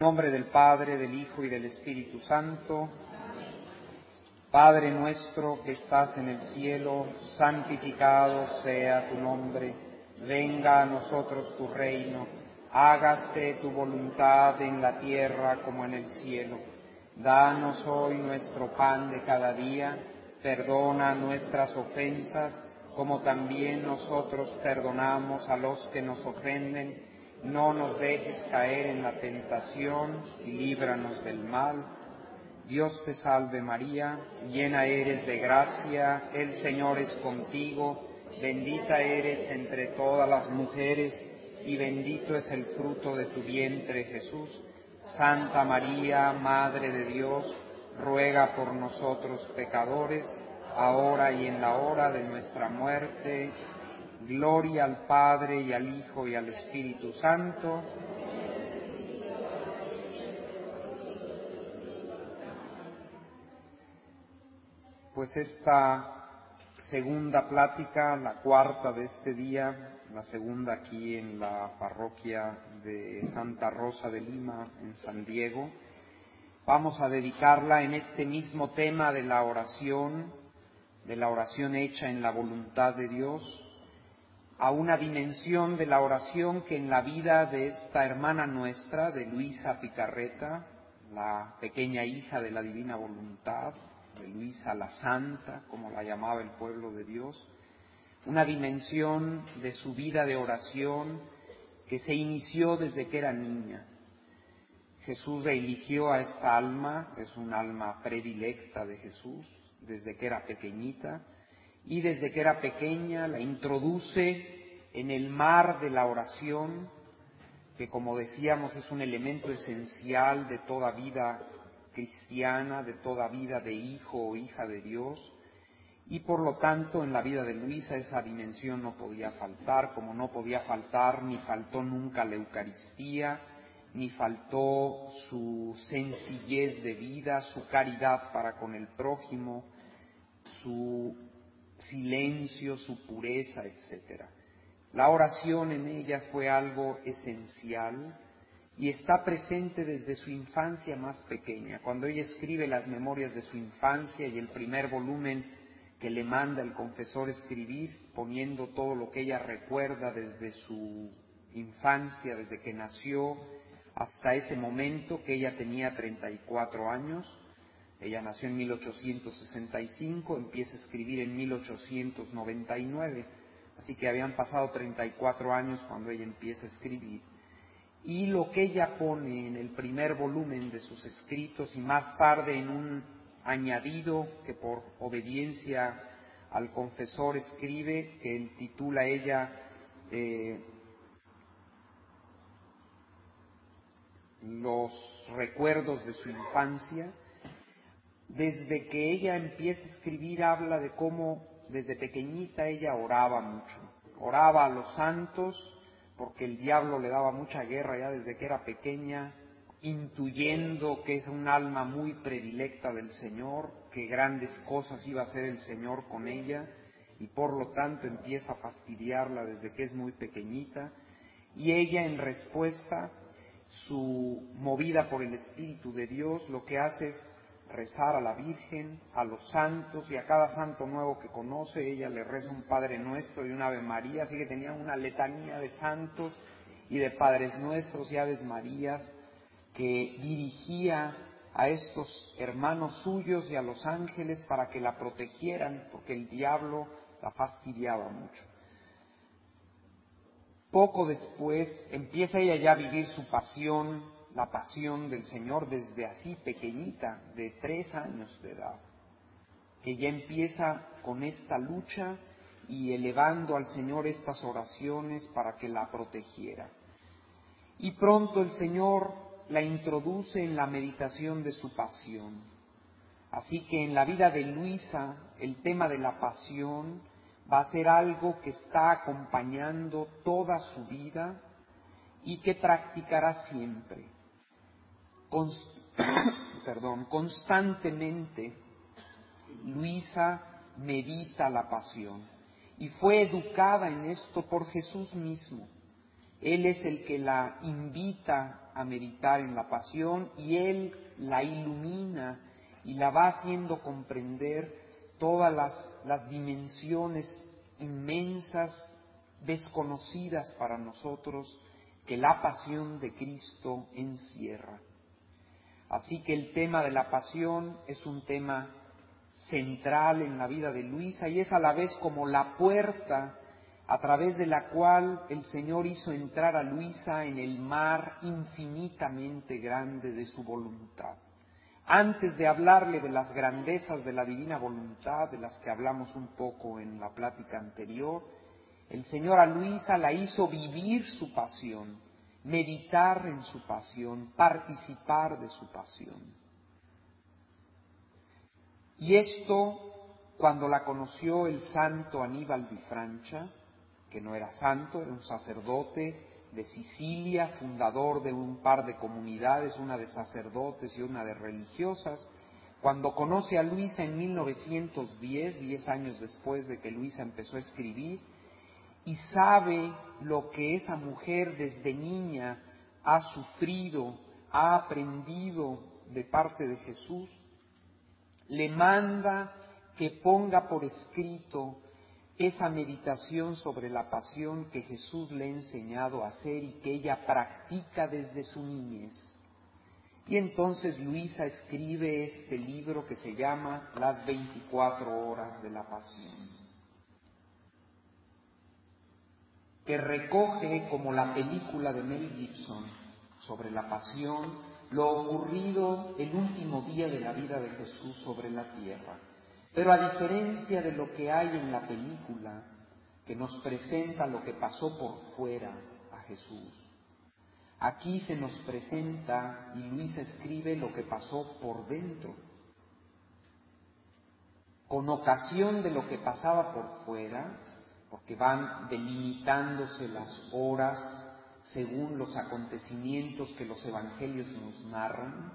En nombre del Padre, del Hijo y del Espíritu Santo. Padre nuestro que estás en el cielo, santificado sea tu nombre. Venga a nosotros tu reino. Hágase tu voluntad en la tierra como en el cielo. Danos hoy nuestro pan de cada día. Perdona nuestras ofensas como también nosotros perdonamos a los que nos ofenden. No nos dejes caer en la tentación y líbranos del mal. Dios te salve María, llena eres de gracia, el Señor es contigo, bendita eres entre todas las mujeres y bendito es el fruto de tu vientre Jesús. Santa María, Madre de Dios, ruega por nosotros pecadores, ahora y en la hora de nuestra muerte. Gloria al Padre y al Hijo y al Espíritu Santo. Pues esta segunda plática, la cuarta de este día, la segunda aquí en la parroquia de Santa Rosa de Lima, en San Diego, vamos a dedicarla en este mismo tema de la oración, de la oración hecha en la voluntad de Dios, a una dimensión de la oración que en la vida de esta hermana nuestra, de Luisa Picarreta, la pequeña hija de la divina voluntad, de Luisa la Santa, como la llamaba el pueblo de Dios, una dimensión de su vida de oración que se inició desde que era niña. Jesús eligió a esta alma, es un alma predilecta de Jesús, desde que era pequeñita, y desde que era pequeña la introduce en el mar de la oración, que como decíamos es un elemento esencial de toda vida cristiana, de toda vida de hijo o hija de Dios, y por lo tanto en la vida de Luisa esa dimensión no podía faltar, como no podía faltar ni faltó nunca la Eucaristía, ni faltó su sencillez de vida, su caridad para con el prójimo, su silencio, su pureza, etc. La oración en ella fue algo esencial y está presente desde su infancia más pequeña. Cuando ella escribe las memorias de su infancia y el primer volumen que le manda el confesor escribir, poniendo todo lo que ella recuerda desde su infancia, desde que nació hasta ese momento que ella tenía 34 años, ella nació en 1865, empieza a escribir en 1899, así que habían pasado 34 años cuando ella empieza a escribir. Y lo que ella pone en el primer volumen de sus escritos y más tarde en un añadido que por obediencia al confesor escribe, que titula ella eh, Los recuerdos de su infancia, desde que ella empieza a escribir habla de cómo desde pequeñita ella oraba mucho. Oraba a los santos porque el diablo le daba mucha guerra ya desde que era pequeña, intuyendo que es un alma muy predilecta del Señor, que grandes cosas iba a hacer el Señor con ella y por lo tanto empieza a fastidiarla desde que es muy pequeñita y ella en respuesta, su movida por el Espíritu de Dios, lo que hace es rezar a la Virgen, a los santos y a cada santo nuevo que conoce, ella le reza un Padre Nuestro y un Ave María, así que tenía una letanía de santos y de Padres Nuestros y Aves Marías que dirigía a estos hermanos suyos y a los ángeles para que la protegieran, porque el diablo la fastidiaba mucho. Poco después empieza ella ya a vivir su pasión, la pasión del Señor desde así pequeñita, de tres años de edad, que ya empieza con esta lucha y elevando al Señor estas oraciones para que la protegiera. Y pronto el Señor la introduce en la meditación de su pasión. Así que en la vida de Luisa el tema de la pasión va a ser algo que está acompañando toda su vida y que practicará siempre constantemente Luisa medita la pasión y fue educada en esto por Jesús mismo. Él es el que la invita a meditar en la pasión y Él la ilumina y la va haciendo comprender todas las dimensiones inmensas, desconocidas para nosotros, que la pasión de Cristo encierra. Así que el tema de la pasión es un tema central en la vida de Luisa y es a la vez como la puerta a través de la cual el Señor hizo entrar a Luisa en el mar infinitamente grande de su voluntad. Antes de hablarle de las grandezas de la divina voluntad, de las que hablamos un poco en la plática anterior, el Señor a Luisa la hizo vivir su pasión, meditar en su pasión, participar de su pasión. Y esto, cuando la conoció el santo Aníbal di Francia, que no era santo, era un sacerdote de Sicilia, fundador de un par de comunidades, una de sacerdotes y una de religiosas, cuando conoce a Luisa en 1910, diez años después de que Luisa empezó a escribir, y sabe lo que esa mujer desde niña ha sufrido, ha aprendido de parte de Jesús, le manda que ponga por escrito esa meditación sobre la pasión que Jesús le ha enseñado a hacer y que ella practica desde su niñez. Y entonces Luisa escribe este libro que se llama Las 24 horas de la pasión, que recoge como la película de Mel Gibson sobre la pasión lo ocurrido el último día de la vida de Jesús sobre la tierra pero a diferencia de lo que hay en la película, que nos presenta lo que pasó por fuera a Jesús, aquí se nos presenta, y Luisa escribe lo que pasó por dentro. Con ocasión de lo que pasaba por fuera, porque van delimitándose las horas según los acontecimientos que los evangelios nos narran,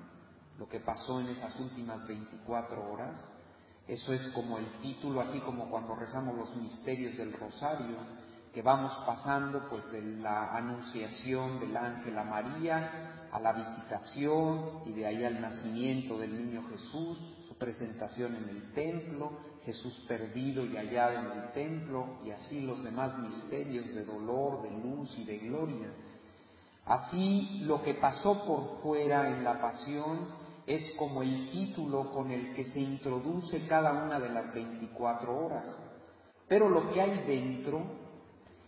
lo que pasó en esas últimas 24 horas, eso es como el título, así como cuando rezamos los misterios del rosario, que vamos pasando pues de la anunciación del ángel a María a la visitación y de ahí al nacimiento del niño Jesús, su presentación en el templo, Jesús perdido y hallado en el templo y así los demás misterios de dolor, de luz y de gloria. Así lo que pasó por fuera en la pasión es como el título con el que se introduce cada una de las 24 horas. Pero lo que hay dentro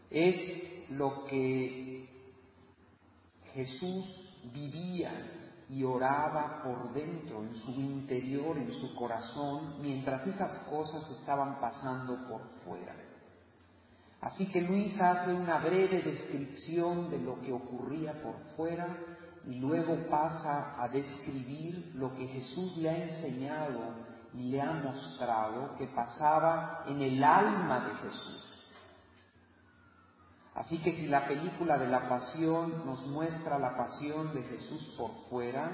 es lo que Jesús vivía y oraba por dentro, en su interior, en su corazón, mientras esas cosas estaban pasando por fuera. Así que Luisa hace una breve descripción de lo que ocurría por fuera y luego pasa a describir lo que Jesús le ha enseñado y le ha mostrado que pasaba en el alma de Jesús. Así que si la película de la pasión nos muestra la pasión de Jesús por fuera,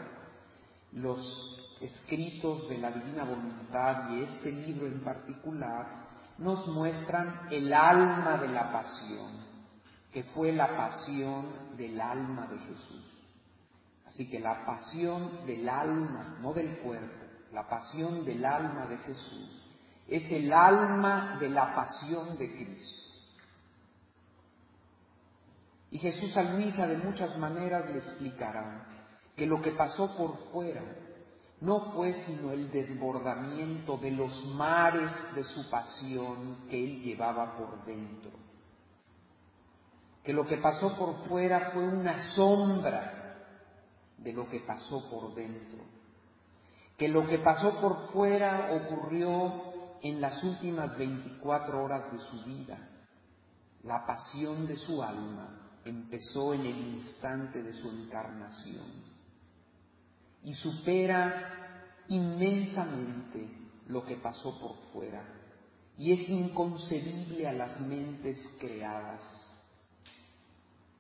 los escritos de la divina voluntad y este libro en particular nos muestran el alma de la pasión, que fue la pasión del alma de Jesús. Así que la pasión del alma, no del cuerpo, la pasión del alma de Jesús, es el alma de la pasión de Cristo. Y Jesús a Luisa de muchas maneras le explicará que lo que pasó por fuera no fue sino el desbordamiento de los mares de su pasión que él llevaba por dentro. Que lo que pasó por fuera fue una sombra de lo que pasó por dentro. Que lo que pasó por fuera ocurrió en las últimas 24 horas de su vida. La pasión de su alma empezó en el instante de su encarnación y supera inmensamente lo que pasó por fuera y es inconcebible a las mentes creadas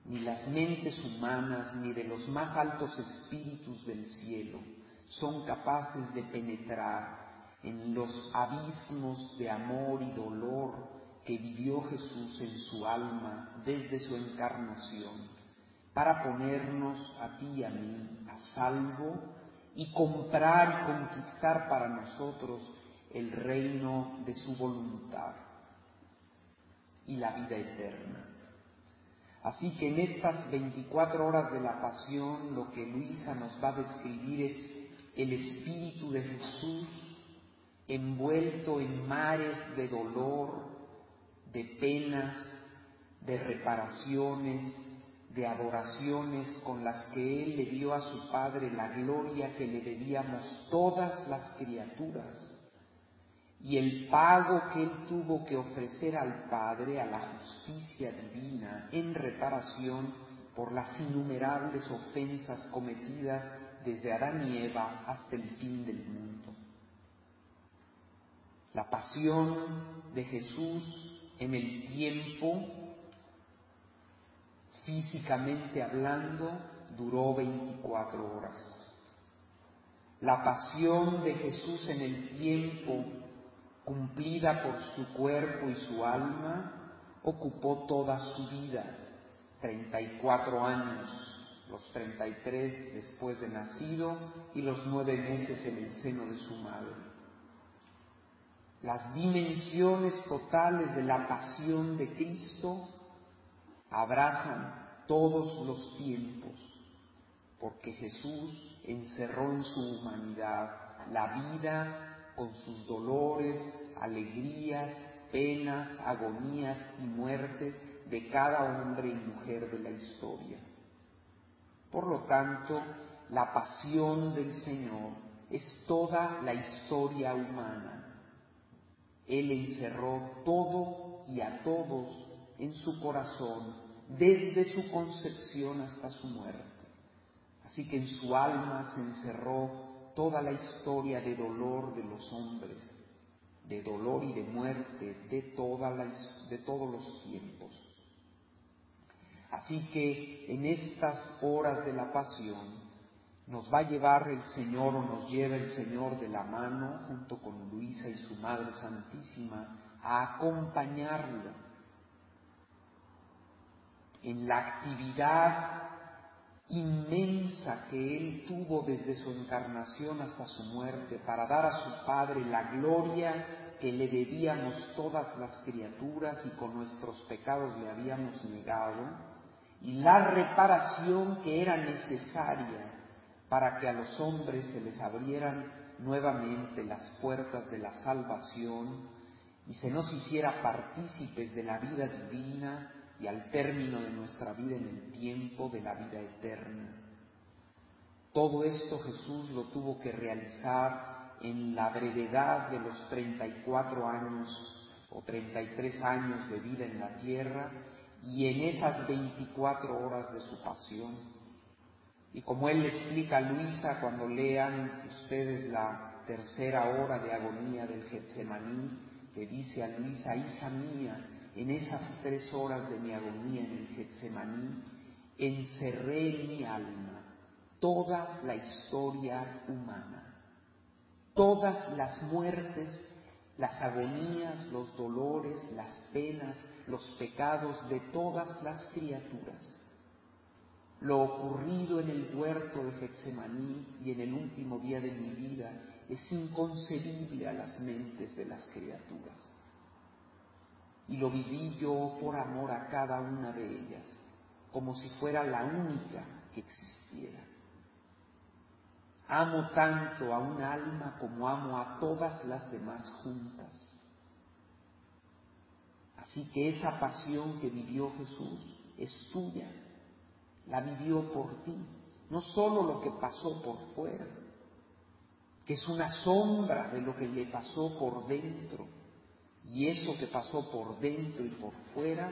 ni las mentes humanas, ni de los más altos espíritus del cielo son capaces de penetrar en los abismos de amor y dolor que vivió Jesús en su alma desde su encarnación, para ponernos a ti y a mí a salvo y comprar y conquistar para nosotros el reino de su voluntad y la vida eterna. Así que en estas 24 horas de la pasión lo que Luisa nos va a describir es el Espíritu de Jesús envuelto en mares de dolor, de penas, de reparaciones, de adoraciones con las que Él le dio a su Padre la gloria que le debíamos todas las criaturas y el pago que Él tuvo que ofrecer al Padre, a la justicia divina, en reparación por las innumerables ofensas cometidas desde Adán y Eva hasta el fin del mundo. La pasión de Jesús en el tiempo, físicamente hablando, duró 24 horas. La pasión de Jesús en el tiempo, cumplida por su cuerpo y su alma, ocupó toda su vida, 34 años, los 33 después de nacido y los nueve meses en el seno de su madre las dimensiones totales de la pasión de Cristo abrazan todos los tiempos, porque Jesús encerró en su humanidad la vida con sus dolores, alegrías, penas, agonías y muertes de cada hombre y mujer de la historia. Por lo tanto, la pasión del Señor es toda la historia humana él encerró todo y a todos en su corazón desde su concepción hasta su muerte. Así que en su alma se encerró toda la historia de dolor de los hombres, de dolor y de muerte de, de todos los tiempos. Así que en estas horas de la pasión, nos va a llevar el Señor o nos lleva el Señor de la mano junto con Luisa y su Madre Santísima a acompañarlo en la actividad inmensa que Él tuvo desde su encarnación hasta su muerte para dar a su Padre la gloria que le debíamos todas las criaturas y con nuestros pecados le habíamos negado, y la reparación que era necesaria para que a los hombres se les abrieran nuevamente las puertas de la salvación y se nos hiciera partícipes de la vida divina y al término de nuestra vida en el tiempo de la vida eterna. Todo esto Jesús lo tuvo que realizar en la brevedad de los 34 años o 33 años de vida en la tierra y en esas 24 horas de su pasión y como él le explica a Luisa cuando lean ustedes la tercera hora de agonía del Getsemaní, que dice a Luisa, hija mía, en esas tres horas de mi agonía en el Getsemaní, encerré en mi alma toda la historia humana, todas las muertes, las agonías, los dolores, las penas, los pecados de todas las criaturas lo ocurrido en el huerto de Getsemaní y en el último día de mi vida es inconcebible a las mentes de las criaturas. Y lo viví yo por amor a cada una de ellas, como si fuera la única que existiera. Amo tanto a un alma como amo a todas las demás juntas. Así que esa pasión que vivió Jesús es tuya la vivió por ti, no solo lo que pasó por fuera, que es una sombra de lo que le pasó por dentro, y eso que pasó por dentro y por fuera,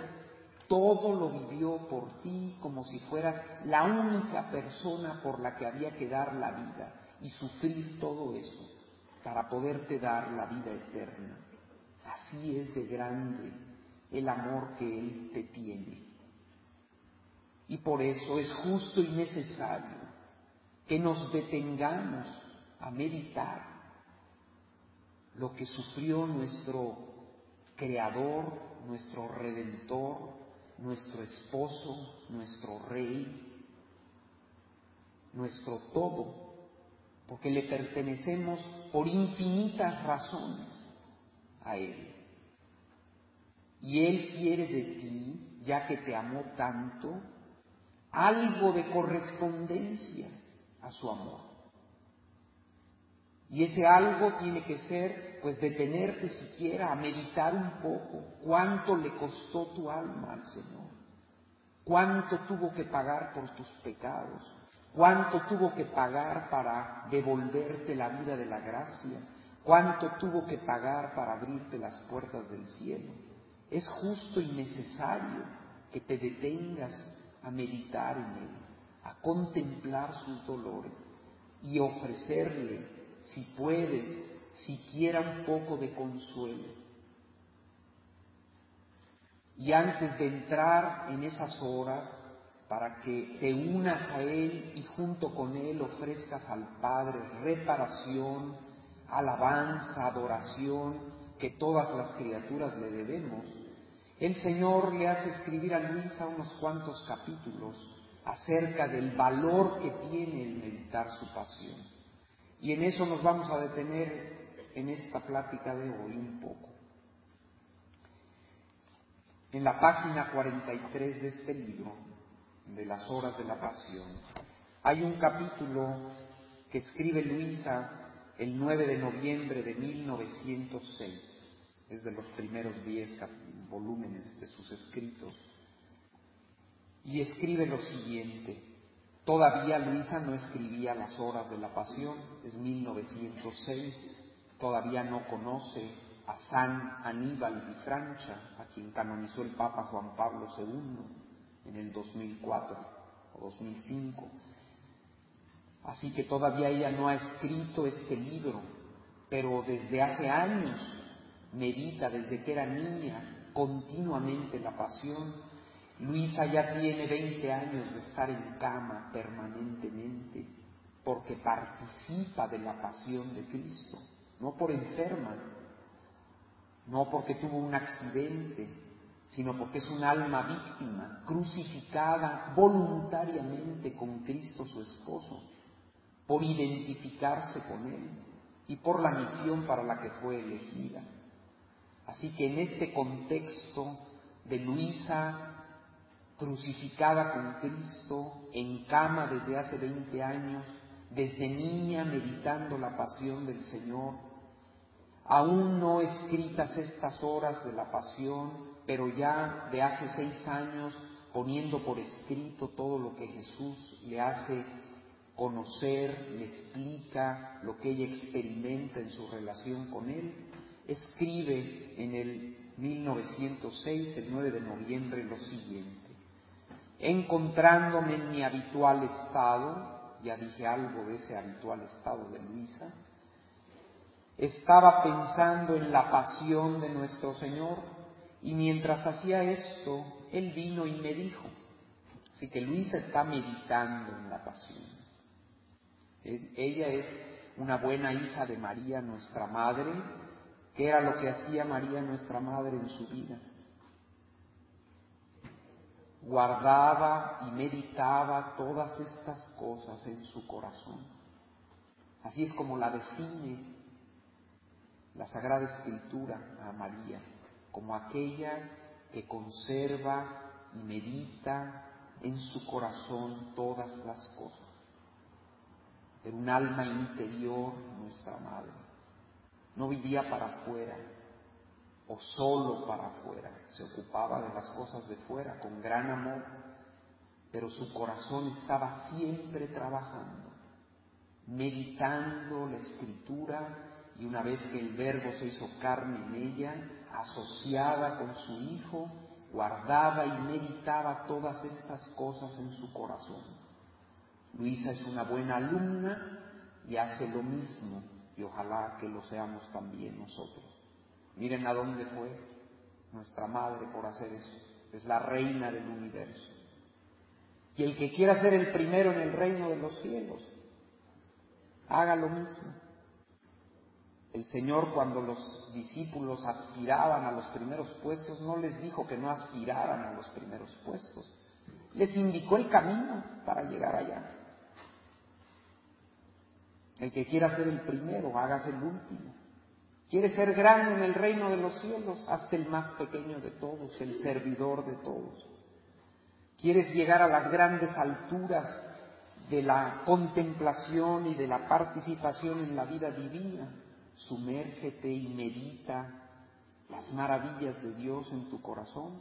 todo lo vivió por ti como si fueras la única persona por la que había que dar la vida y sufrir todo eso para poderte dar la vida eterna. Así es de grande el amor que Él te tiene. Y por eso es justo y necesario que nos detengamos a meditar lo que sufrió nuestro Creador, nuestro Redentor, nuestro esposo, nuestro Rey, nuestro todo, porque le pertenecemos por infinitas razones a Él. Y Él quiere de ti, ya que te amó tanto, algo de correspondencia a su amor. Y ese algo tiene que ser, pues, detenerte siquiera a meditar un poco cuánto le costó tu alma al Señor, cuánto tuvo que pagar por tus pecados, cuánto tuvo que pagar para devolverte la vida de la gracia, cuánto tuvo que pagar para abrirte las puertas del cielo. Es justo y necesario que te detengas a meditar en Él, a contemplar sus dolores y ofrecerle, si puedes, siquiera un poco de consuelo. Y antes de entrar en esas horas, para que te unas a Él y junto con Él ofrezcas al Padre reparación, alabanza, adoración que todas las criaturas le debemos, el Señor le hace escribir a Luisa unos cuantos capítulos acerca del valor que tiene el meditar su pasión. Y en eso nos vamos a detener en esta plática de hoy un poco. En la página 43 de este libro, de las horas de la pasión, hay un capítulo que escribe Luisa el 9 de noviembre de 1906. Es de los primeros diez volúmenes de sus escritos. Y escribe lo siguiente. Todavía Luisa no escribía las horas de la pasión, es 1906, todavía no conoce a San Aníbal di Francia, a quien canonizó el Papa Juan Pablo II en el 2004 o 2005. Así que todavía ella no ha escrito este libro, pero desde hace años medita, desde que era niña, continuamente la pasión. Luisa ya tiene 20 años de estar en cama permanentemente, porque participa de la pasión de Cristo, no por enferma, no porque tuvo un accidente, sino porque es un alma víctima, crucificada voluntariamente con Cristo su esposo por identificarse con Él y por la misión para la que fue elegida. Así que en este contexto de Luisa crucificada con Cristo, en cama desde hace 20 años, desde niña meditando la pasión del Señor, aún no escritas estas horas de la pasión, pero ya de hace seis años poniendo por escrito todo lo que Jesús le hace conocer, le explica lo que ella experimenta en su relación con él, escribe en el 1906, el 9 de noviembre, lo siguiente. Encontrándome en mi habitual estado, ya dije algo de ese habitual estado de Luisa, estaba pensando en la pasión de nuestro Señor y mientras hacía esto, Él vino y me dijo, así que Luisa está meditando en la pasión ella es una buena hija de María, nuestra madre, que era lo que hacía María, nuestra madre, en su vida. Guardaba y meditaba todas estas cosas en su corazón. Así es como la define la Sagrada Escritura a María, como aquella que conserva y medita en su corazón todas las cosas era un alma interior nuestra madre. No vivía para afuera o solo para afuera, se ocupaba de las cosas de fuera con gran amor, pero su corazón estaba siempre trabajando, meditando la escritura y una vez que el verbo se hizo carne en ella, asociada con su Hijo, guardaba y meditaba todas estas cosas en su corazón. Luisa es una buena alumna y hace lo mismo y ojalá que lo seamos también nosotros. Miren a dónde fue nuestra madre por hacer eso. Es la reina del universo. Y el que quiera ser el primero en el reino de los cielos, haga lo mismo. El Señor cuando los discípulos aspiraban a los primeros puestos, no les dijo que no aspiraran a los primeros puestos. Les indicó el camino para llegar allá. El que quiera ser el primero, hágase el último. ¿Quiere ser grande en el reino de los cielos? Hazte el más pequeño de todos, el servidor de todos. ¿Quieres llegar a las grandes alturas de la contemplación y de la participación en la vida divina? Sumérgete y medita las maravillas de Dios en tu corazón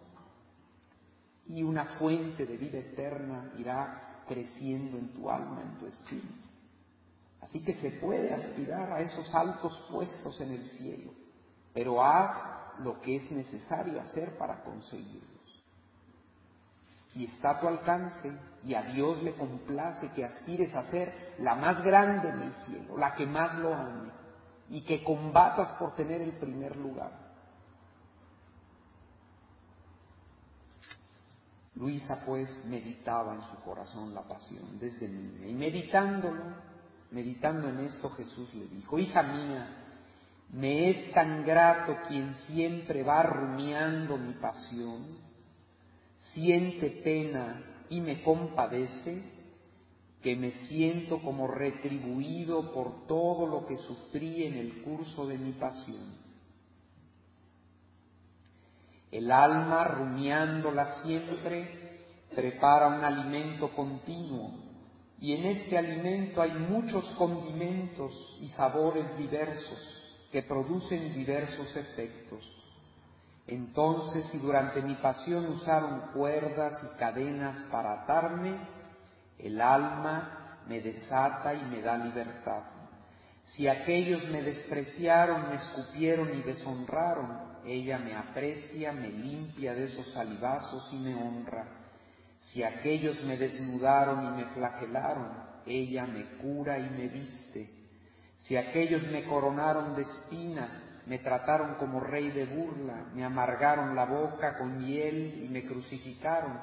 y una fuente de vida eterna irá creciendo en tu alma, en tu espíritu. Así que se puede aspirar a esos altos puestos en el cielo, pero haz lo que es necesario hacer para conseguirlos. Y está a tu alcance y a Dios le complace que aspires a ser la más grande en el cielo, la que más lo ame y que combatas por tener el primer lugar. Luisa pues meditaba en su corazón la pasión desde niña y meditándolo, meditando en esto Jesús le dijo, hija mía, me es tan grato quien siempre va rumiando mi pasión, siente pena y me compadece, que me siento como retribuido por todo lo que sufrí en el curso de mi pasión. El alma, rumiándola siempre, prepara un alimento continuo y en este alimento hay muchos condimentos y sabores diversos que producen diversos efectos. Entonces, si durante mi pasión usaron cuerdas y cadenas para atarme, el alma me desata y me da libertad. Si aquellos me despreciaron, me escupieron y deshonraron, ella me aprecia, me limpia de esos salivazos y me honra. Si aquellos me desnudaron y me flagelaron, ella me cura y me viste. Si aquellos me coronaron de espinas, me trataron como rey de burla, me amargaron la boca con hiel y me crucificaron,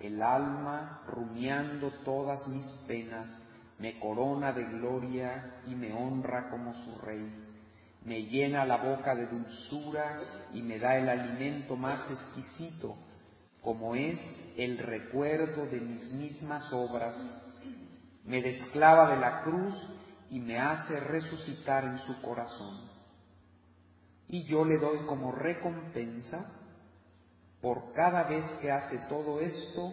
el alma, rumiando todas mis penas, me corona de gloria y me honra como su rey me llena la boca de dulzura y me da el alimento más exquisito, como es el recuerdo de mis mismas obras, me desclava de la cruz y me hace resucitar en su corazón. Y yo le doy como recompensa, por cada vez que hace todo esto,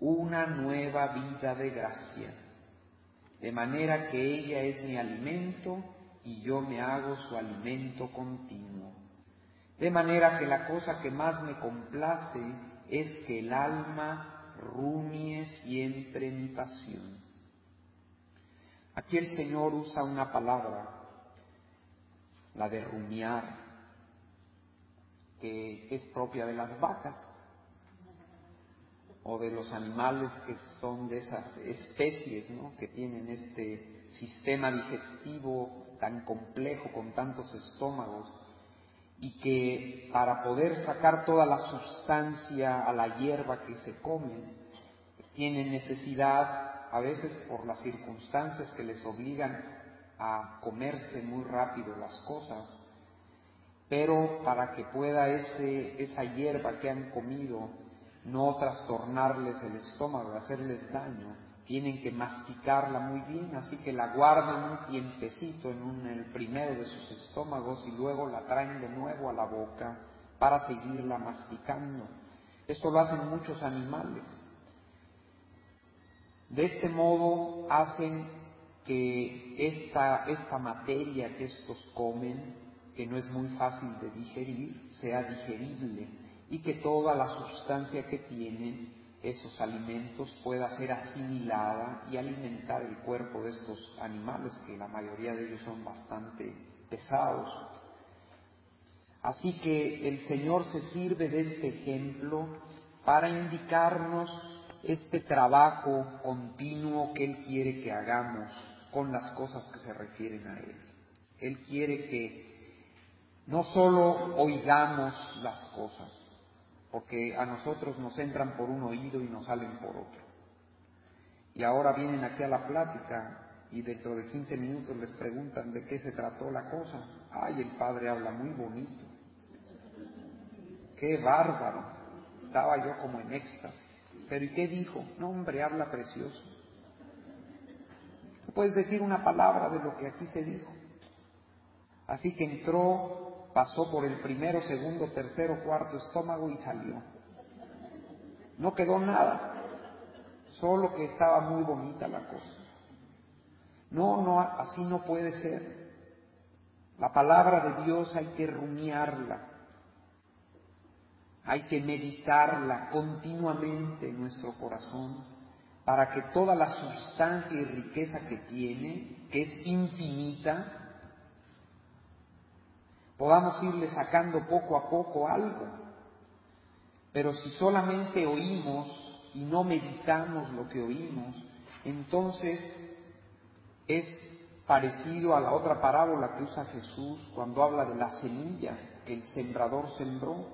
una nueva vida de gracia, de manera que ella es mi alimento y yo me hago su alimento continuo. De manera que la cosa que más me complace es que el alma rumie siempre mi pasión. Aquí el Señor usa una palabra, la de rumiar, que es propia de las vacas o de los animales que son de esas especies ¿no? que tienen este sistema digestivo tan complejo, con tantos estómagos, y que para poder sacar toda la sustancia a la hierba que se come, tienen necesidad, a veces por las circunstancias que les obligan a comerse muy rápido las cosas, pero para que pueda ese, esa hierba que han comido no trastornarles el estómago, hacerles daño, tienen que masticarla muy bien, así que la guardan un tiempecito en, el primero de sus estómagos y luego la traen de nuevo a la boca para seguirla masticando. Esto lo hacen muchos animales. De este modo hacen que esta, esta materia que estos comen, que no es muy fácil de digerir, sea digerible y que toda la sustancia que tienen esos alimentos pueda ser asimilada y alimentar el cuerpo de estos animales, que la mayoría de ellos son bastante pesados. Así que el Señor se sirve de este ejemplo para indicarnos este trabajo continuo que Él quiere que hagamos con las cosas que se refieren a Él. Él quiere que no solo oigamos las cosas, porque a nosotros nos entran por un oído y nos salen por otro. Y ahora vienen aquí a la plática y dentro de 15 minutos les preguntan de qué se trató la cosa. Ay, el padre habla muy bonito. Qué bárbaro. Estaba yo como en éxtasis. Pero ¿y qué dijo? No, hombre, habla precioso. puedes decir una palabra de lo que aquí se dijo. Así que entró, pasó por el primero, segundo, tercero, cuarto estómago y salió. No quedó nada, solo que estaba muy bonita la cosa. No, no, así no puede ser. La palabra de Dios hay que rumiarla, hay que meditarla continuamente en nuestro corazón para que toda la sustancia y riqueza que tiene, que es infinita, podamos irle sacando poco a poco algo. Pero si solamente oímos y no meditamos lo que oímos, entonces es parecido a la otra parábola que usa Jesús cuando habla de la semilla que el sembrador sembró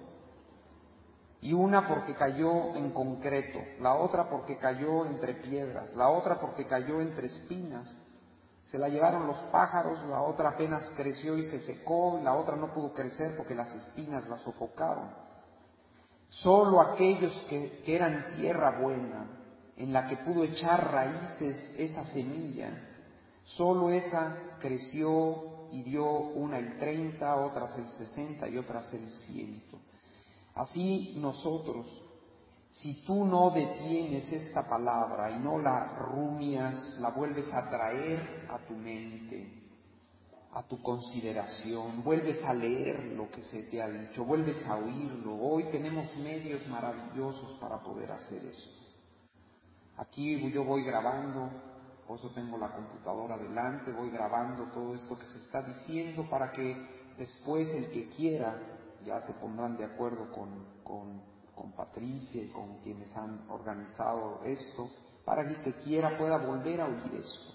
y una porque cayó en concreto, la otra porque cayó entre piedras, la otra porque cayó entre espinas. Se la llevaron los pájaros, la otra apenas creció y se secó, la otra no pudo crecer porque las espinas la sofocaron. Solo aquellos que, que eran tierra buena, en la que pudo echar raíces esa semilla, solo esa creció y dio una el treinta, otras el sesenta y otras el ciento. Así nosotros, si tú no detienes esta palabra y no la rumias, la vuelves a traer a tu mente, a tu consideración, vuelves a leer lo que se te ha dicho, vuelves a oírlo. Hoy tenemos medios maravillosos para poder hacer eso. Aquí yo voy grabando, por eso tengo la computadora delante, voy grabando todo esto que se está diciendo para que después el que quiera ya se pondrán de acuerdo con, con, Patricia y con quienes han organizado esto, para que el que quiera pueda volver a oír esto.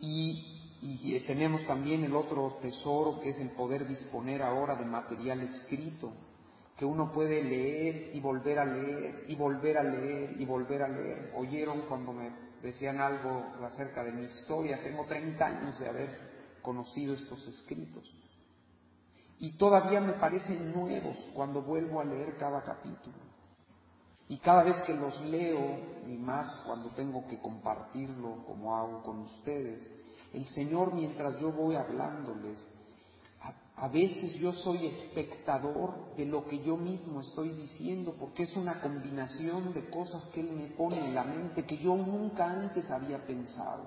Y, y, tenemos también el otro tesoro que es el poder disponer ahora de material escrito, que uno puede leer y volver a leer y volver a leer y volver a leer. Oyeron cuando me decían algo acerca de mi historia, tengo 30 años de haber conocido estos escritos y todavía me parecen nuevos cuando vuelvo a leer cada capítulo. Y cada vez que los leo, y más cuando tengo que compartirlo como hago con ustedes, el Señor mientras yo voy hablándoles, a, a, veces yo soy espectador de lo que yo mismo estoy diciendo, porque es una combinación de cosas que Él me pone en la mente que yo nunca antes había pensado.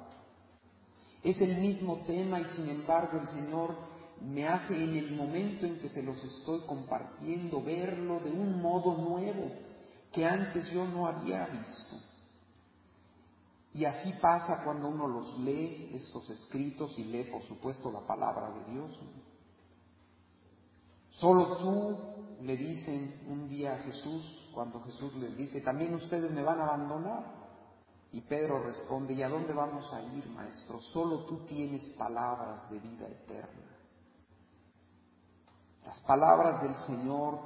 Es el mismo tema y sin embargo el Señor me hace en el momento en que se los estoy compartiendo verlo de un modo nuevo que antes yo no había visto. Y así pasa cuando uno los lee, estos escritos, y lee, por supuesto, la palabra de Dios. Solo tú, le dicen un día a Jesús, cuando Jesús les dice, también ustedes me van a abandonar. Y Pedro responde, ¿y a dónde vamos a ir, maestro? Solo tú tienes palabras de vida eterna. Las palabras del Señor,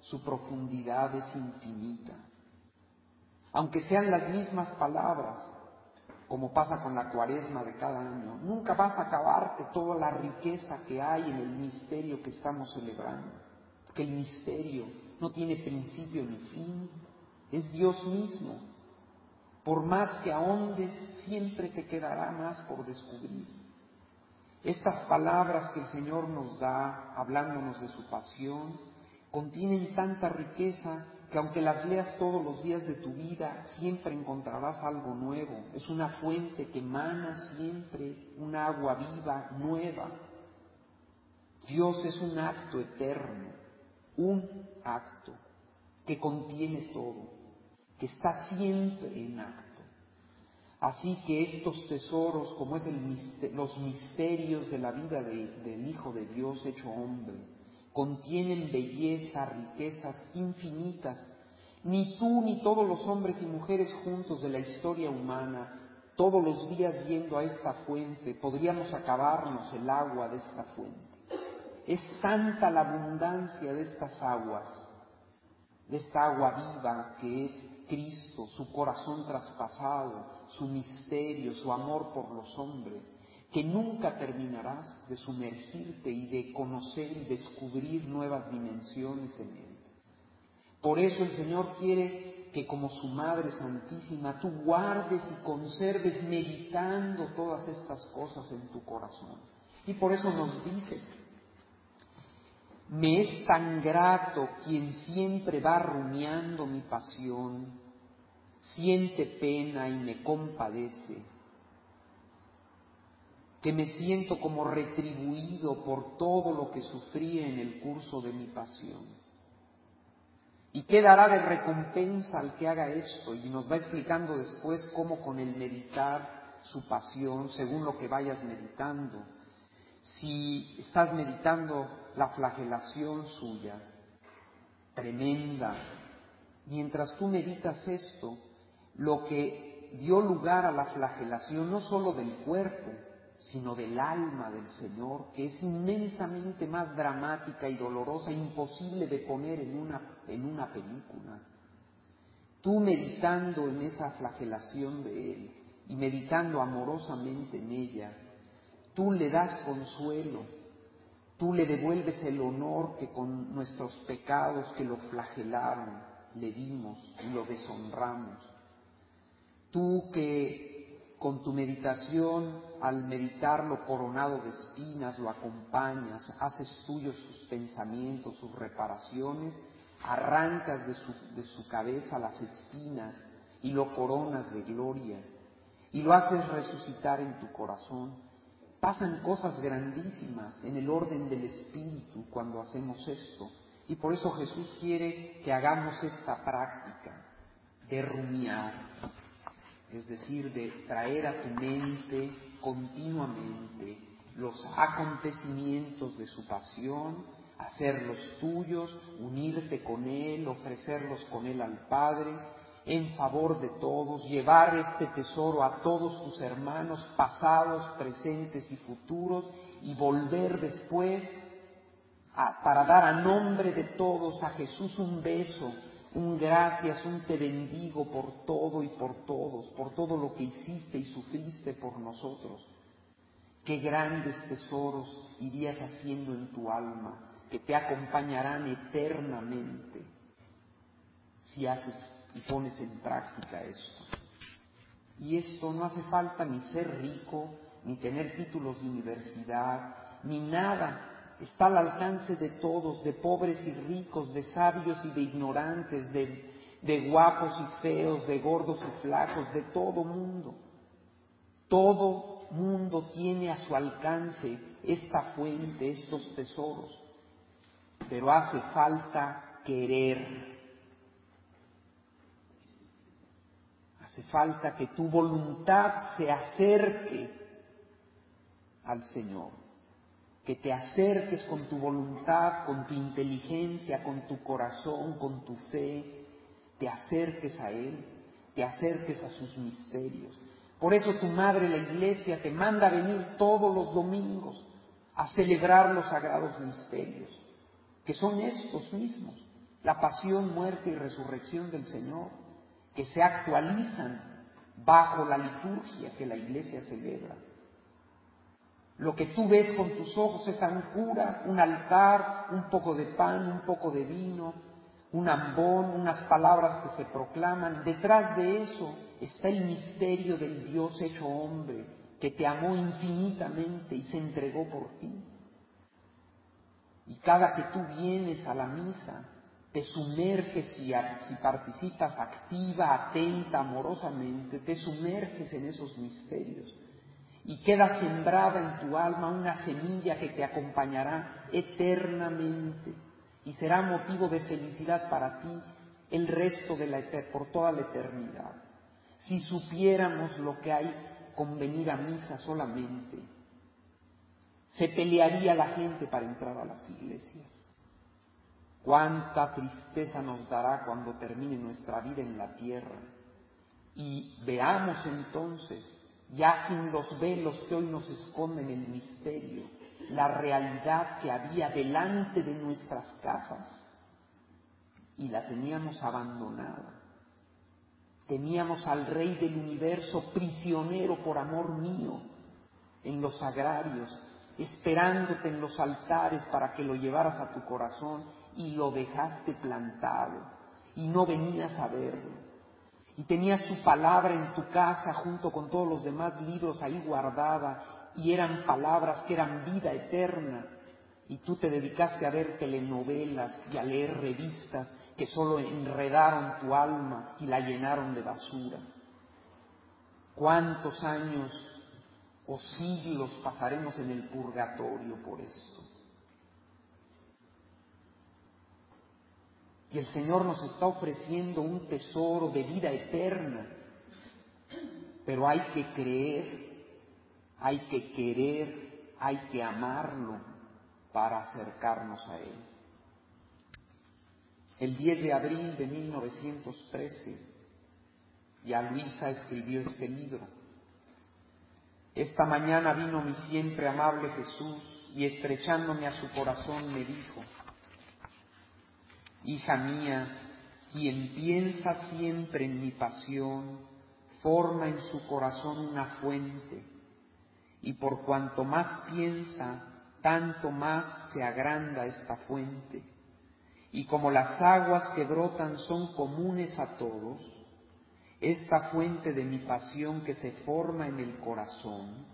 su profundidad es infinita. Aunque sean las mismas palabras, como pasa con la cuaresma de cada año, nunca vas a acabarte toda la riqueza que hay en el misterio que estamos celebrando. Porque el misterio no tiene principio ni fin, es Dios mismo. Por más que ahondes, siempre te quedará más por descubrir. Estas palabras que el Señor nos da, hablándonos de su pasión, contienen tanta riqueza que aunque las leas todos los días de tu vida, siempre encontrarás algo nuevo. Es una fuente que emana siempre un agua viva, nueva. Dios es un acto eterno, un acto que contiene todo, que está siempre en acto. Así que estos tesoros, como es los misterios de la vida del Hijo de Dios hecho hombre, contienen belleza, riquezas infinitas. Ni tú ni todos los hombres y mujeres juntos de la historia humana, todos los días yendo a esta fuente, podríamos acabarnos el agua de esta fuente. Es tanta la abundancia de estas aguas, de esta agua viva que es Cristo, su corazón traspasado, su misterio, su amor por los hombres, que nunca terminarás de sumergirte y de conocer y descubrir nuevas dimensiones en Él. Por eso el Señor quiere que como su Madre Santísima tú guardes y conserves meditando todas estas cosas en tu corazón. Y por eso nos dice, me es tan grato quien siempre va rumiando mi pasión, siente pena y me compadece, que me siento como retribuido por todo lo que sufrí en el curso de mi pasión. ¿Y qué dará de recompensa al que haga esto? Y nos va explicando después cómo con el meditar su pasión, según lo que vayas meditando, si estás meditando la flagelación suya, tremenda, mientras tú meditas esto, lo que dio lugar a la flagelación no sólo del cuerpo, sino del alma del Señor, que es inmensamente más dramática y dolorosa, imposible de poner en una, en una película. Tú meditando en esa flagelación de Él y meditando amorosamente en ella, tú le das consuelo, tú le devuelves el honor que con nuestros pecados que lo flagelaron le dimos y lo deshonramos. Tú que con tu meditación, al meditarlo coronado de espinas, lo acompañas, haces tuyos sus pensamientos, sus reparaciones, arrancas de su, de su cabeza las espinas y lo coronas de gloria y lo haces resucitar en tu corazón pasan cosas grandísimas en el orden del espíritu cuando hacemos esto. Y por eso Jesús quiere que hagamos esta práctica de rumiar, es decir, de traer a tu mente continuamente los acontecimientos de su pasión, hacerlos tuyos, unirte con Él, ofrecerlos con Él al Padre en favor de todos, llevar este tesoro a todos tus hermanos, pasados, presentes y futuros, y volver después para dar a nombre de todos a Jesús un beso, un gracias, un te bendigo por todo y por todos, por todo lo que hiciste y sufriste por nosotros. Qué grandes tesoros irías haciendo en tu alma, que te acompañarán eternamente si haces y pones en práctica esto. Y esto no hace falta ni ser rico, ni tener títulos de universidad, ni nada. Está al alcance de todos, de pobres y ricos, de sabios y de ignorantes, de, guapos y feos, de gordos y flacos, de todo mundo. Todo mundo tiene a su alcance esta fuente, estos tesoros, pero hace falta querer. Hace falta que tu voluntad se acerque al Señor, que te acerques con tu voluntad, con tu inteligencia, con tu corazón, con tu fe, te acerques a Él, te acerques a sus misterios. Por eso tu madre, la iglesia, te manda a venir todos los domingos a celebrar los sagrados misterios, que son estos mismos, la pasión, muerte y resurrección del Señor que se actualizan bajo la liturgia que la iglesia celebra. Lo que tú ves con tus ojos es a un altar, un poco de pan, un poco de vino, un ambón, unas palabras que se proclaman. Detrás de eso está el misterio del Dios hecho hombre, que te amó infinitamente y se entregó por ti. Y cada que tú vienes a la misa, te sumerges si, si participas activa, atenta, amorosamente, te sumerges en esos misterios y queda sembrada en tu alma una semilla que te acompañará eternamente y será motivo de felicidad para ti el resto de la por toda la eternidad. Si supiéramos lo que hay con venir a misa solamente, se pelearía la gente para entrar a las iglesias. Cuánta tristeza nos dará cuando termine nuestra vida en la tierra. Y veamos entonces, ya sin los velos que hoy nos esconden el misterio, la realidad que había delante de nuestras casas y la teníamos abandonada. Teníamos al Rey del universo prisionero por amor mío en los agrarios, esperándote en los altares para que lo llevaras a tu corazón y lo dejaste plantado y no venías a verlo. Y tenías su palabra en tu casa junto con todos los demás libros ahí guardada y eran palabras que eran vida eterna y tú te dedicaste a ver telenovelas y a leer revistas que solo enredaron tu alma y la llenaron de basura. ¿Cuántos años o siglos pasaremos en el purgatorio por esto? Y el Señor nos está ofreciendo un tesoro de vida eterna, pero hay que creer, hay que querer, hay que amarlo para acercarnos a Él. El 10 de abril de 1913, ya Luisa escribió este libro. Esta mañana vino mi siempre amable Jesús y estrechándome a su corazón me dijo, Hija mía, quien piensa siempre en mi pasión, forma en su corazón una fuente, y por cuanto más piensa, tanto más se agranda esta fuente. Y como las aguas que brotan son comunes a todos, esta fuente de mi pasión que se forma en el corazón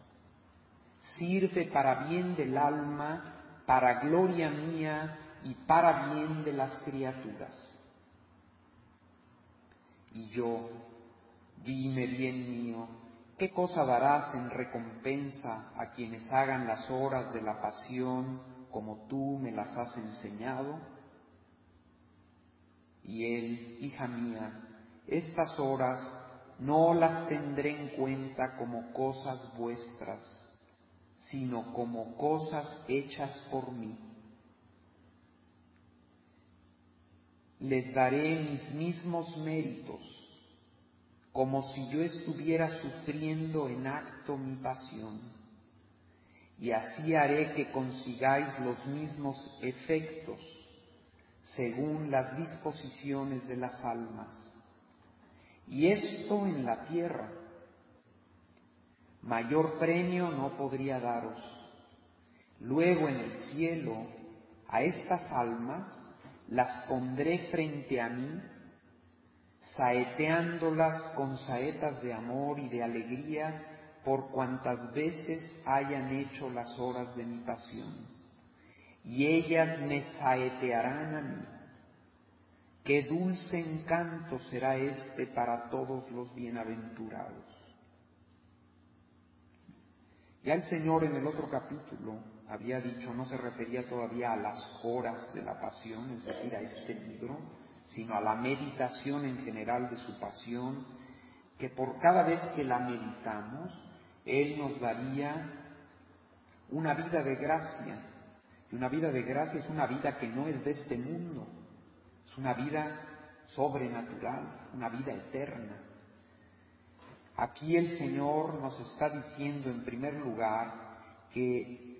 sirve para bien del alma, para gloria mía y para bien de las criaturas. Y yo, dime bien mío, ¿qué cosa darás en recompensa a quienes hagan las horas de la pasión como tú me las has enseñado? Y él, hija mía, estas horas no las tendré en cuenta como cosas vuestras, sino como cosas hechas por mí les daré mis mismos méritos, como si yo estuviera sufriendo en acto mi pasión, y así haré que consigáis los mismos efectos según las disposiciones de las almas. Y esto en la tierra. Mayor premio no podría daros. Luego en el cielo, a estas almas las pondré frente a mí, saeteándolas con saetas de amor y de alegría por cuantas veces hayan hecho las horas de mi pasión. Y ellas me saetearán a mí. Qué dulce encanto será este para todos los bienaventurados. Ya el Señor en el otro capítulo había dicho no se refería todavía a las horas de la pasión, es decir, a este libro, sino a la meditación en general de su pasión, que por cada vez que la meditamos, Él nos daría una vida de gracia. Y una vida de gracia es una vida que no es de este mundo, es una vida sobrenatural, una vida eterna. Aquí el Señor nos está diciendo en primer lugar que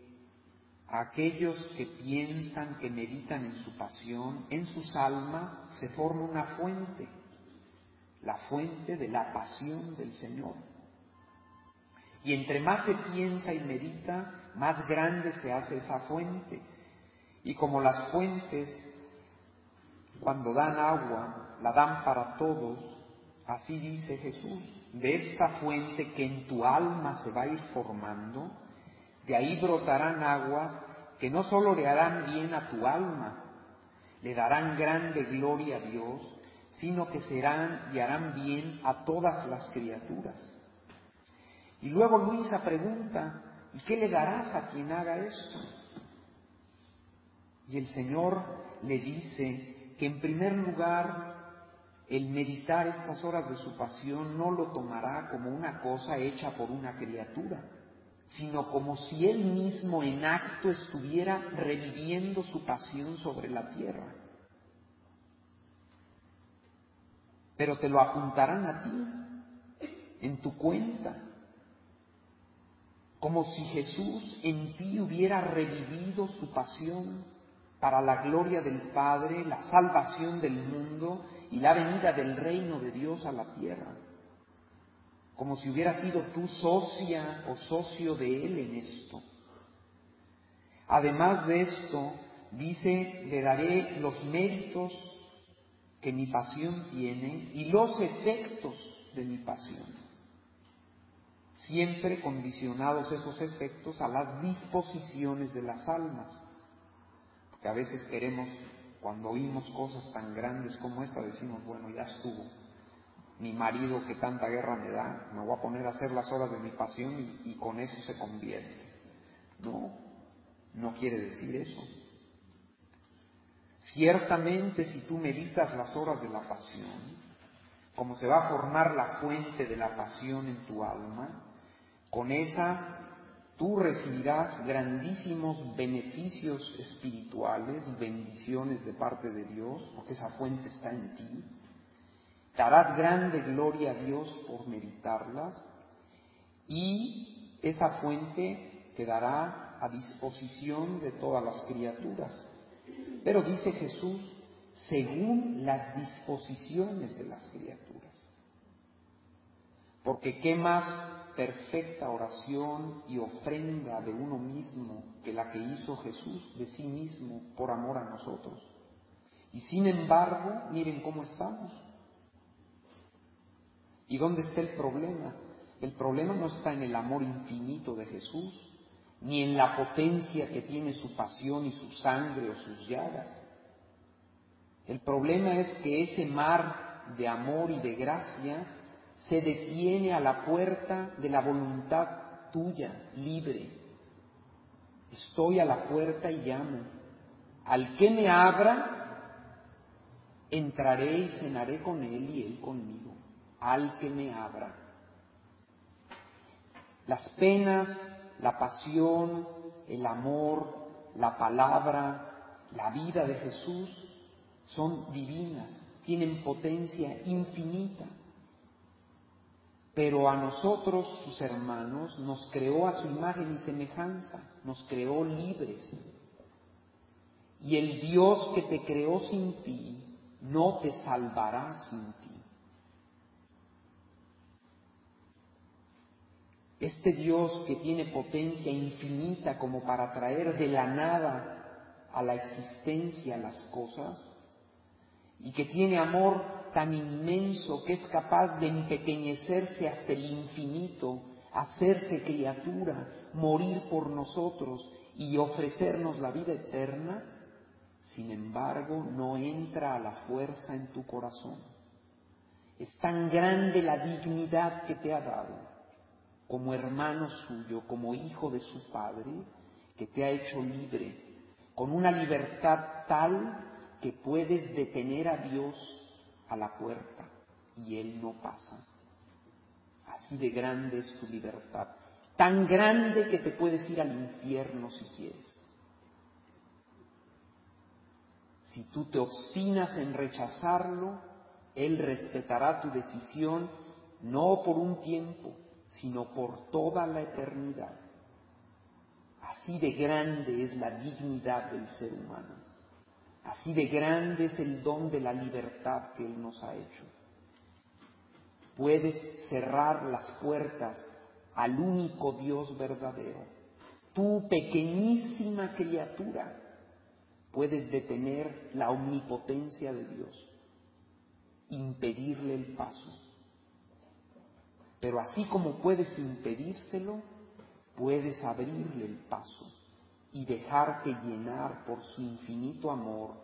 aquellos que piensan, que meditan en su pasión, en sus almas se forma una fuente, la fuente de la pasión del Señor. Y entre más se piensa y medita, más grande se hace esa fuente. Y como las fuentes, cuando dan agua, la dan para todos, así dice Jesús, de esta fuente que en tu alma se va a ir formando, de ahí brotarán aguas que no sólo le harán bien a tu alma, le darán grande gloria a Dios, sino que serán y harán bien a todas las criaturas. Y luego Luisa pregunta, ¿y qué le darás a quien haga esto? Y el Señor le dice que en primer lugar el meditar estas horas de su pasión no lo tomará como una cosa hecha por una criatura, sino como si él mismo en acto estuviera reviviendo su pasión sobre la tierra. Pero te lo apuntarán a ti, en tu cuenta, como si Jesús en ti hubiera revivido su pasión para la gloria del Padre, la salvación del mundo y la venida del reino de Dios a la tierra como si hubiera sido tú socia o socio de Él en esto. Además de esto, dice, le daré los méritos que mi pasión tiene y los efectos de mi pasión. Siempre condicionados esos efectos a las disposiciones de las almas. Porque a veces queremos, cuando oímos cosas tan grandes como esta, decimos, bueno, ya estuvo. Mi marido que tanta guerra me da, me voy a poner a hacer las horas de mi pasión y, y con eso se convierte. No, no quiere decir eso. Ciertamente si tú meditas las horas de la pasión, como se va a formar la fuente de la pasión en tu alma, con esa tú recibirás grandísimos beneficios espirituales, bendiciones de parte de Dios, porque esa fuente está en ti. Darás grande gloria a Dios por meditarlas y esa fuente quedará a disposición de todas las criaturas. Pero dice Jesús, según las disposiciones de las criaturas. Porque qué más perfecta oración y ofrenda de uno mismo que la que hizo Jesús de sí mismo por amor a nosotros. Y sin embargo, miren cómo estamos. ¿Y dónde está el problema? El problema no está en el amor infinito de Jesús, ni en la potencia que tiene su pasión y su sangre o sus llagas. El problema es que ese mar de amor y de gracia se detiene a la puerta de la voluntad tuya, libre. Estoy a la puerta y llamo. Al que me abra, entraré y cenaré con él y él conmigo. Al que me abra. Las penas, la pasión, el amor, la palabra, la vida de Jesús son divinas, tienen potencia infinita. Pero a nosotros, sus hermanos, nos creó a su imagen y semejanza, nos creó libres. Y el Dios que te creó sin ti, no te salvará sin ti. Este Dios que tiene potencia infinita como para traer de la nada a la existencia las cosas, y que tiene amor tan inmenso que es capaz de empequeñecerse hasta el infinito, hacerse criatura, morir por nosotros y ofrecernos la vida eterna, sin embargo no entra a la fuerza en tu corazón. Es tan grande la dignidad que te ha dado como hermano suyo, como hijo de su Padre, que te ha hecho libre, con una libertad tal que puedes detener a Dios a la puerta y Él no pasa. Así de grande es tu libertad, tan grande que te puedes ir al infierno si quieres. Si tú te obstinas en rechazarlo, Él respetará tu decisión no por un tiempo, sino por toda la eternidad. Así de grande es la dignidad del ser humano. Así de grande es el don de la libertad que Él nos ha hecho. Puedes cerrar las puertas al único Dios verdadero. Tú, pequeñísima criatura, puedes detener la omnipotencia de Dios, impedirle el paso. Pero así como puedes impedírselo, puedes abrirle el paso y dejarte llenar por su infinito amor,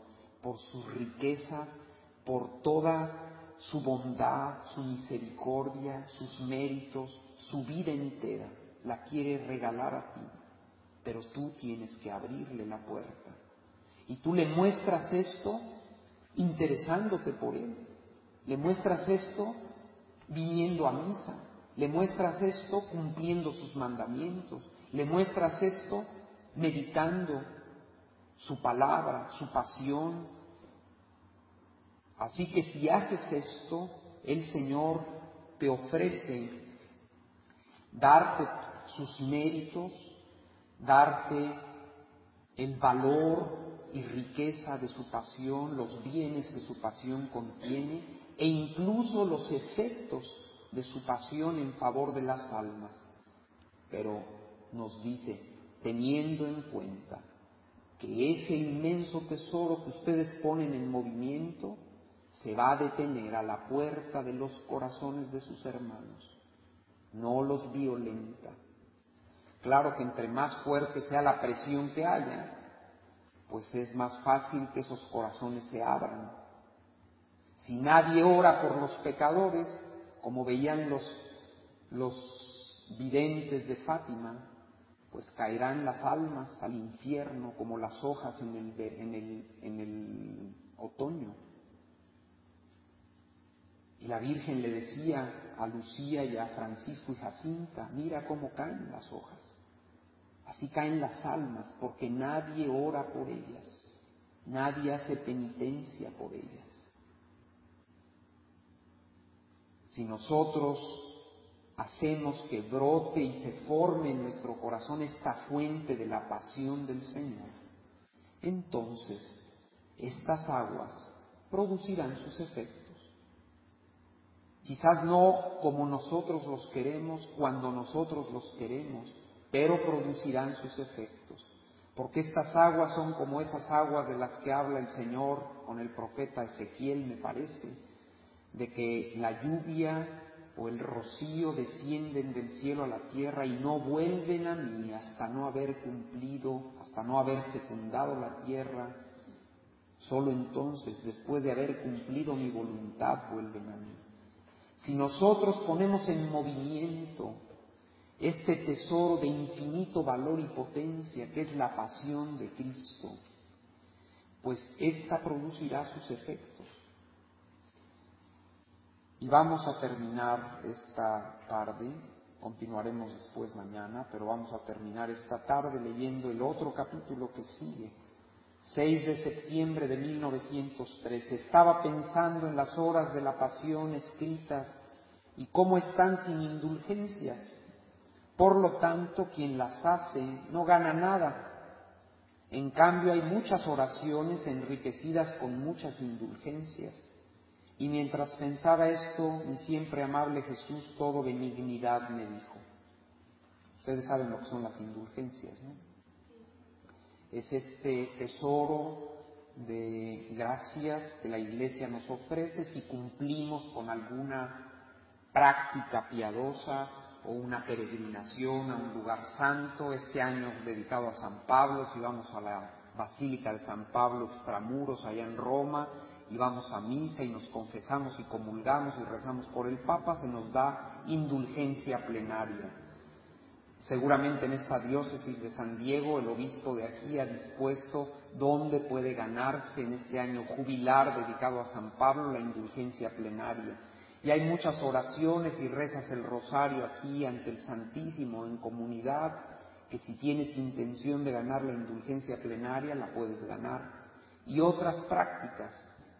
por sus riquezas, por toda su bondad, su misericordia, sus méritos, su vida entera. La quiere regalar a ti, pero tú tienes que abrirle la puerta. Y tú le muestras esto interesándote por él. Le muestras esto viniendo a misa. Le muestras esto cumpliendo sus mandamientos. Le muestras esto meditando su palabra, su pasión. Así que si haces esto, el Señor te ofrece darte sus méritos, darte el valor y riqueza de su pasión, los bienes que su pasión contiene e incluso los efectos de su pasión en favor de las almas. Pero nos dice, teniendo en cuenta que ese inmenso tesoro que ustedes ponen en movimiento se va a detener a la puerta de los corazones de sus hermanos. No los violenta. Claro que entre más fuerte sea la presión que haya, pues es más fácil que esos corazones se abran. Si nadie ora por los pecadores, como veían los, los videntes de Fátima, pues caerán las almas al infierno como las hojas en el, en el, en el otoño. Y la Virgen le decía a Lucía y a Francisco y Jacinta, mira cómo caen las hojas. Así caen las almas, porque nadie ora por ellas, nadie hace penitencia por ellas. Si nosotros hacemos que brote y se forme en nuestro corazón esta fuente de la pasión del Señor, entonces estas aguas producirán sus efectos. Quizás no como nosotros los queremos, cuando nosotros los queremos, pero producirán sus efectos. Porque estas aguas son como esas aguas de las que habla el Señor con el profeta Ezequiel, me parece, de que la lluvia o el rocío descienden del cielo a la tierra y no vuelven a mí hasta no haber cumplido, hasta no haber fecundado la tierra. Solo entonces, después de haber cumplido mi voluntad, vuelven a mí. Si nosotros ponemos en movimiento este tesoro de infinito valor y potencia que es la pasión de Cristo, pues ésta producirá sus efectos. Y vamos a terminar esta tarde, continuaremos después mañana, pero vamos a terminar esta tarde leyendo el otro capítulo que sigue. 6 de septiembre de 1913. Estaba pensando en las horas de la pasión escritas y cómo están sin indulgencias. Por lo tanto, quien las hace no gana nada. En cambio, hay muchas oraciones enriquecidas con muchas indulgencias. Y mientras pensaba esto, mi siempre amable Jesús, todo benignidad, me dijo. Ustedes saben lo que son las indulgencias, ¿no? Es este tesoro de gracias que la Iglesia nos ofrece si cumplimos con alguna práctica piadosa o una peregrinación a un lugar santo. Este año dedicado a San Pablo, si vamos a la Basílica de San Pablo extramuros allá en Roma, y vamos a misa y nos confesamos y comulgamos y rezamos por el Papa, se nos da indulgencia plenaria. Seguramente en esta diócesis de San Diego el obispo de aquí ha dispuesto dónde puede ganarse en este año jubilar dedicado a San Pablo la indulgencia plenaria. Y hay muchas oraciones y rezas el rosario aquí ante el Santísimo en comunidad, que si tienes intención de ganar la indulgencia plenaria la puedes ganar. Y otras prácticas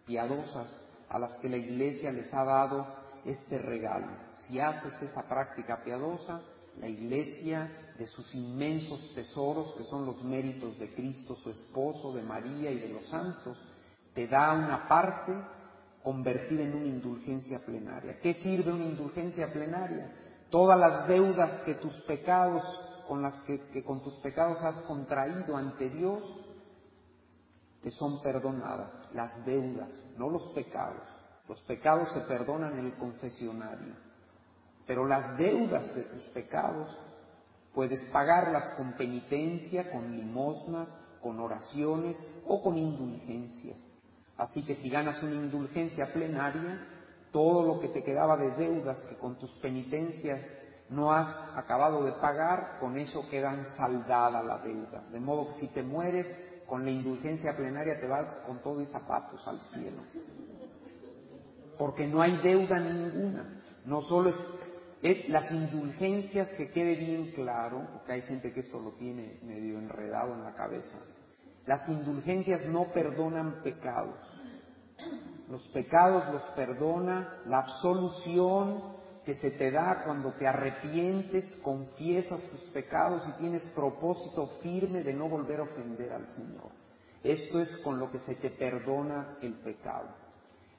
piadosas a las que la Iglesia les ha dado este regalo. Si haces esa práctica piadosa, la Iglesia, de sus inmensos tesoros, que son los méritos de Cristo, su esposo, de María y de los santos, te da una parte convertida en una indulgencia plenaria. ¿Qué sirve una indulgencia plenaria? Todas las deudas que tus pecados, con las que, que con tus pecados has contraído ante Dios, te son perdonadas, las deudas, no los pecados. Los pecados se perdonan en el confesionario, pero las deudas de tus pecados puedes pagarlas con penitencia, con limosnas, con oraciones o con indulgencia. Así que si ganas una indulgencia plenaria, todo lo que te quedaba de deudas que con tus penitencias no has acabado de pagar, con eso quedan saldada la deuda. De modo que si te mueres, con la indulgencia plenaria te vas con todo y zapatos al cielo. Porque no hay deuda ninguna. No solo es, las indulgencias, que quede bien claro, porque hay gente que esto lo tiene medio enredado en la cabeza. Las indulgencias no perdonan pecados. Los pecados los perdona la absolución que se te da cuando te arrepientes, confiesas tus pecados y tienes propósito firme de no volver a ofender al Señor. Esto es con lo que se te perdona el pecado.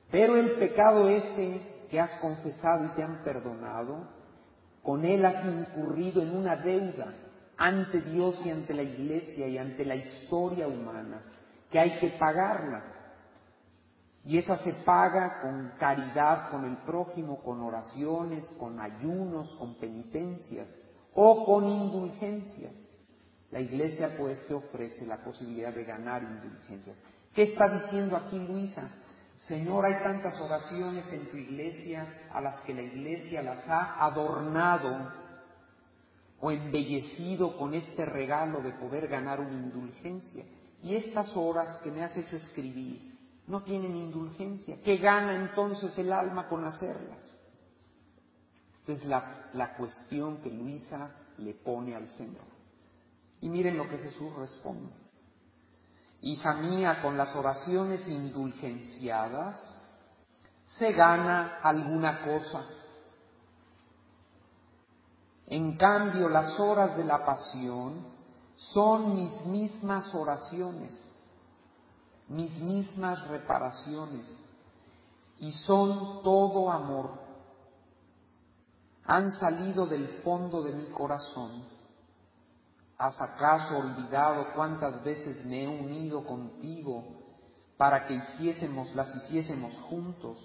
Pero el pecado ese que has confesado y te han perdonado, con él has incurrido en una deuda ante Dios y ante la iglesia y ante la historia humana, que hay que pagarla. Y esa se paga con caridad con el prójimo, con oraciones, con ayunos, con penitencias o con indulgencias. La iglesia pues te ofrece la posibilidad de ganar indulgencias. ¿Qué está diciendo aquí Luisa? Señor, hay tantas oraciones en tu iglesia a las que la iglesia las ha adornado o embellecido con este regalo de poder ganar una indulgencia. Y estas horas que me has hecho escribir no tienen indulgencia. ¿Qué gana entonces el alma con hacerlas? Esta es la, la cuestión que Luisa le pone al Señor. Y miren lo que Jesús responde. Hija mía, con las oraciones indulgenciadas se gana alguna cosa. En cambio, las horas de la pasión son mis mismas oraciones, mis mismas reparaciones, y son todo amor. Han salido del fondo de mi corazón ¿Has acaso olvidado cuántas veces me he unido contigo para que hiciésemos, las hiciésemos juntos?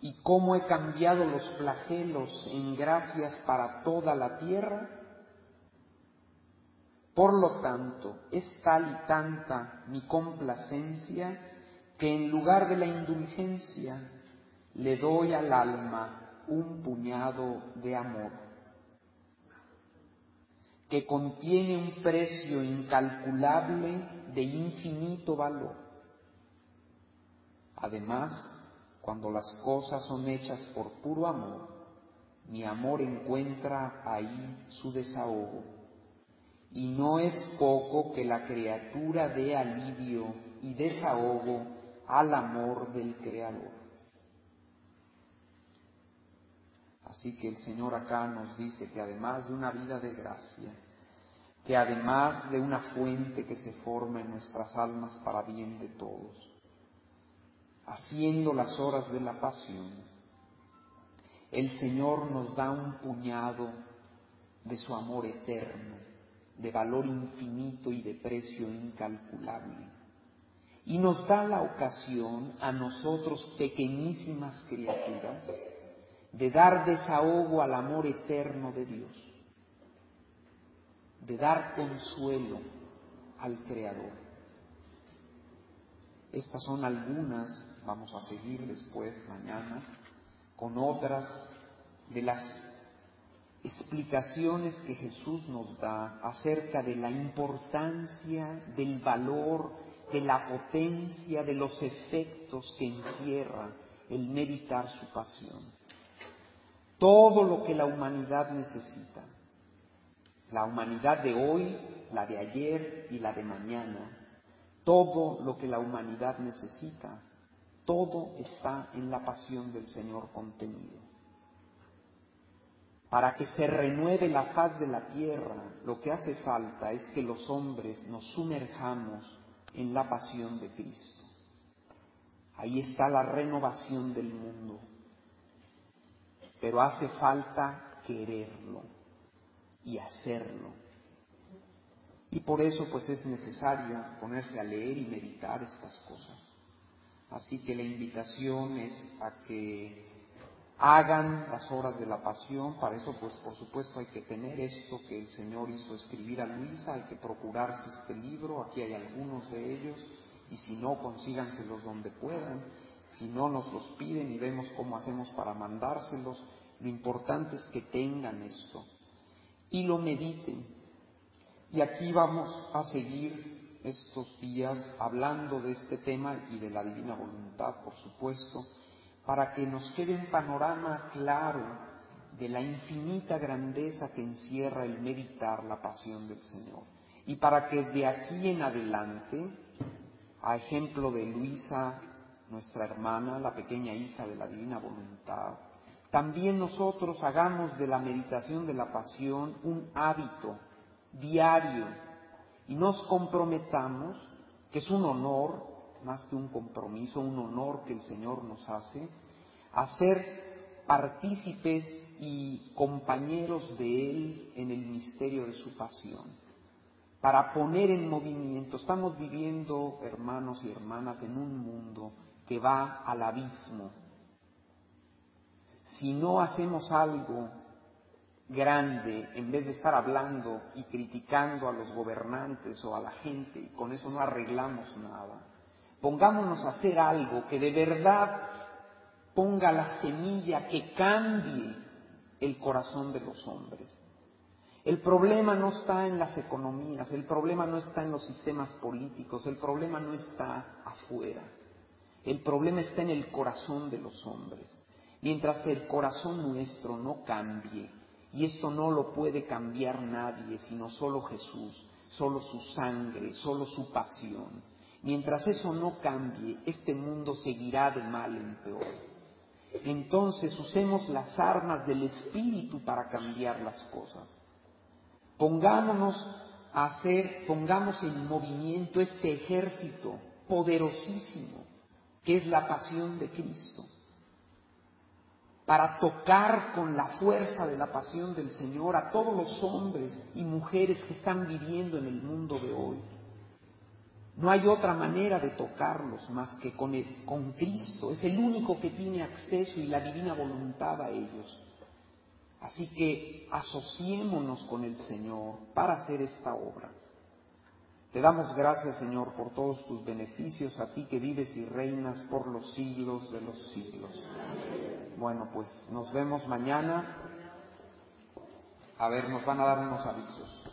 ¿Y cómo he cambiado los flagelos en gracias para toda la tierra? Por lo tanto, es tal y tanta mi complacencia que en lugar de la indulgencia le doy al alma un puñado de amor que contiene un precio incalculable de infinito valor. Además, cuando las cosas son hechas por puro amor, mi amor encuentra ahí su desahogo. Y no es poco que la criatura dé alivio y desahogo al amor del Creador. Así que el Señor acá nos dice que además de una vida de gracia, que además de una fuente que se forma en nuestras almas para bien de todos, haciendo las horas de la pasión, el Señor nos da un puñado de su amor eterno, de valor infinito y de precio incalculable. Y nos da la ocasión a nosotros, pequeñísimas criaturas, de dar desahogo al amor eterno de Dios, de dar consuelo al Creador. Estas son algunas, vamos a seguir después mañana, con otras de las explicaciones que Jesús nos da acerca de la importancia, del valor, de la potencia, de los efectos que encierra el meditar su pasión todo lo que la humanidad necesita. La humanidad de hoy, la de ayer y la de mañana. Todo lo que la humanidad necesita, todo está en la pasión del Señor contenido. Para que se renueve la faz de la tierra, lo que hace falta es que los hombres nos sumerjamos en la pasión de Cristo. Ahí está la renovación del mundo pero hace falta quererlo y hacerlo. Y por eso pues es necesario ponerse a leer y meditar estas cosas. Así que la invitación es a que hagan las horas de la pasión, para eso pues por supuesto hay que tener esto que el Señor hizo escribir a Luisa, hay que procurarse este libro, aquí hay algunos de ellos, y si no, consíganselos donde puedan, si no nos los piden y vemos cómo hacemos para mandárselos, lo importante es que tengan esto y lo mediten. Y aquí vamos a seguir estos días hablando de este tema y de la divina voluntad, por supuesto, para que nos quede un panorama claro de la infinita grandeza que encierra el meditar la pasión del Señor. Y para que de aquí en adelante, a ejemplo de Luisa, nuestra hermana, la pequeña hija de la divina voluntad, también nosotros hagamos de la meditación de la pasión un hábito diario y nos comprometamos, que es un honor, más que un compromiso, un honor que el Señor nos hace, a ser partícipes y compañeros de Él en el misterio de su pasión, para poner en movimiento. Estamos viviendo, hermanos y hermanas, en un mundo que va al abismo. Si no hacemos algo grande, en vez de estar hablando y criticando a los gobernantes o a la gente, con eso no arreglamos nada, pongámonos a hacer algo que de verdad ponga la semilla que cambie el corazón de los hombres. El problema no está en las economías, el problema no está en los sistemas políticos, el problema no está afuera. El problema está en el corazón de los hombres. Mientras el corazón nuestro no cambie, y esto no lo puede cambiar nadie, sino solo Jesús, solo su sangre, solo su pasión. Mientras eso no cambie, este mundo seguirá de mal en peor. Entonces usemos las armas del Espíritu para cambiar las cosas. Pongámonos a hacer, pongamos en movimiento este ejército poderosísimo que es la pasión de Cristo, para tocar con la fuerza de la pasión del Señor a todos los hombres y mujeres que están viviendo en el mundo de hoy. No hay otra manera de tocarlos más que con, con Cristo. Es el único que tiene acceso y la divina voluntad a ellos. Así que asociémonos con el Señor para hacer esta obra. Te damos gracias, Señor, por todos tus beneficios, a ti que vives y reinas por los siglos de los siglos. Bueno, pues nos vemos mañana. A ver, nos van a dar unos avisos.